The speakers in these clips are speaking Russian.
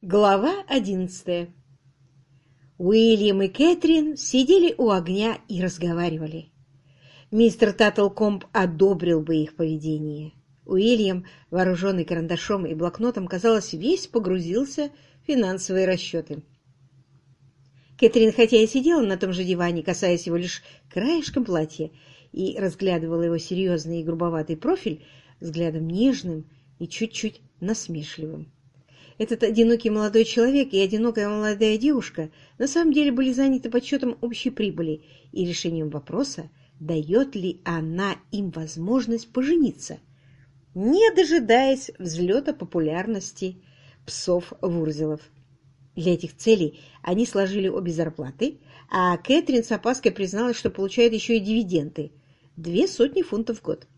Глава одиннадцатая Уильям и Кэтрин сидели у огня и разговаривали. Мистер Таттлкомб одобрил бы их поведение. Уильям, вооруженный карандашом и блокнотом, казалось, весь погрузился в финансовые расчеты. Кэтрин, хотя и сидела на том же диване, касаясь его лишь краешком платья, и разглядывала его серьезный и грубоватый профиль взглядом нежным и чуть-чуть насмешливым. Этот одинокий молодой человек и одинокая молодая девушка на самом деле были заняты подсчетом общей прибыли и решением вопроса, дает ли она им возможность пожениться, не дожидаясь взлета популярности псов Вурзелов. Для этих целей они сложили обе зарплаты, а Кэтрин с опаской призналась, что получает еще и дивиденды – две сотни фунтов в год.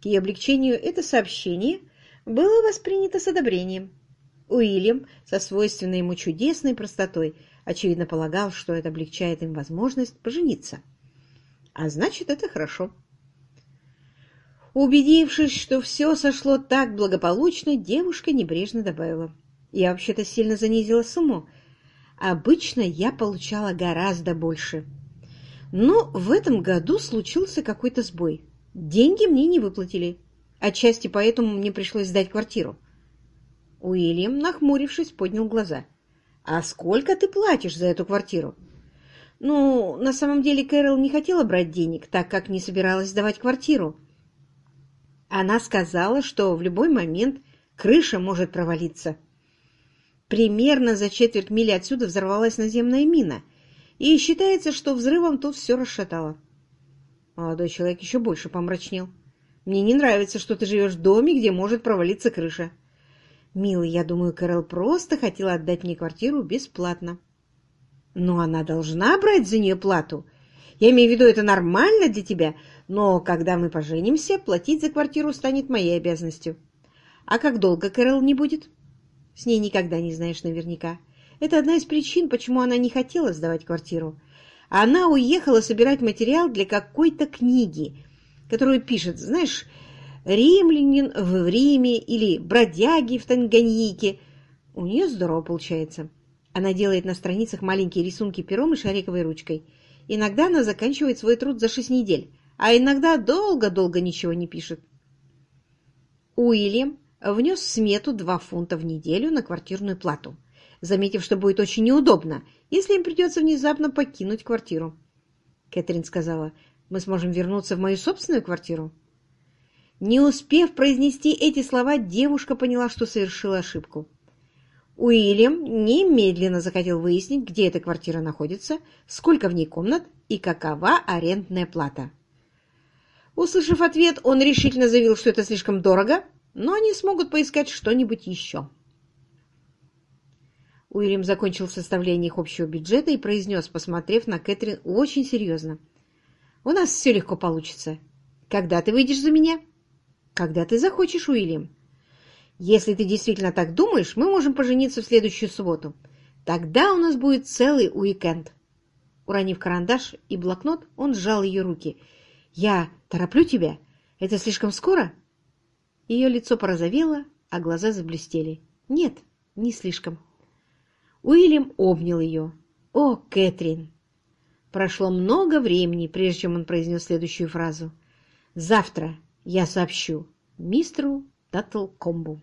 К ее облегчению это сообщение было воспринято с одобрением. Уильям со свойственной ему чудесной простотой очевидно полагал, что это облегчает им возможность пожениться. А значит, это хорошо. Убедившись, что все сошло так благополучно, девушка небрежно добавила. Я вообще-то сильно занизила сумму. Обычно я получала гораздо больше. Но в этом году случился какой-то сбой. Деньги мне не выплатили. Отчасти поэтому мне пришлось сдать квартиру. Уильям, нахмурившись, поднял глаза. «А сколько ты платишь за эту квартиру?» «Ну, на самом деле Кэрол не хотела брать денег, так как не собиралась сдавать квартиру. Она сказала, что в любой момент крыша может провалиться. Примерно за четверть мили отсюда взорвалась наземная мина, и считается, что взрывом тут все расшатало». Молодой человек еще больше помрачнел. «Мне не нравится, что ты живешь в доме, где может провалиться крыша». Милый, я думаю, Кэрол просто хотела отдать мне квартиру бесплатно. Но она должна брать за нее плату. Я имею в виду, это нормально для тебя, но когда мы поженимся, платить за квартиру станет моей обязанностью. А как долго Кэрол не будет? С ней никогда не знаешь наверняка. Это одна из причин, почему она не хотела сдавать квартиру. Она уехала собирать материал для какой-то книги, которую пишет, знаешь, римлянин в Риме или бродяги в Танганьике. У нее здорово получается. Она делает на страницах маленькие рисунки пером и шариковой ручкой. Иногда она заканчивает свой труд за шесть недель, а иногда долго-долго ничего не пишет. Уильям внес смету два фунта в неделю на квартирную плату, заметив, что будет очень неудобно, если им придется внезапно покинуть квартиру. Кэтрин сказала, мы сможем вернуться в мою собственную квартиру. Не успев произнести эти слова, девушка поняла, что совершила ошибку. Уильям немедленно захотел выяснить, где эта квартира находится, сколько в ней комнат и какова арендная плата. Услышав ответ, он решительно заявил, что это слишком дорого, но они смогут поискать что-нибудь еще. Уильям закончил составление их общего бюджета и произнес, посмотрев на Кэтрин очень серьезно. «У нас все легко получится. Когда ты выйдешь за меня?» Когда ты захочешь, Уильям. Если ты действительно так думаешь, мы можем пожениться в следующую субботу. Тогда у нас будет целый уикенд. Уронив карандаш и блокнот, он сжал ее руки. «Я тороплю тебя? Это слишком скоро?» Ее лицо порозовело, а глаза заблестели. «Нет, не слишком». Уильям обнял ее. «О, Кэтрин!» Прошло много времени, прежде чем он произнес следующую фразу. «Завтра я сообщу мистеру Таттлкомбу.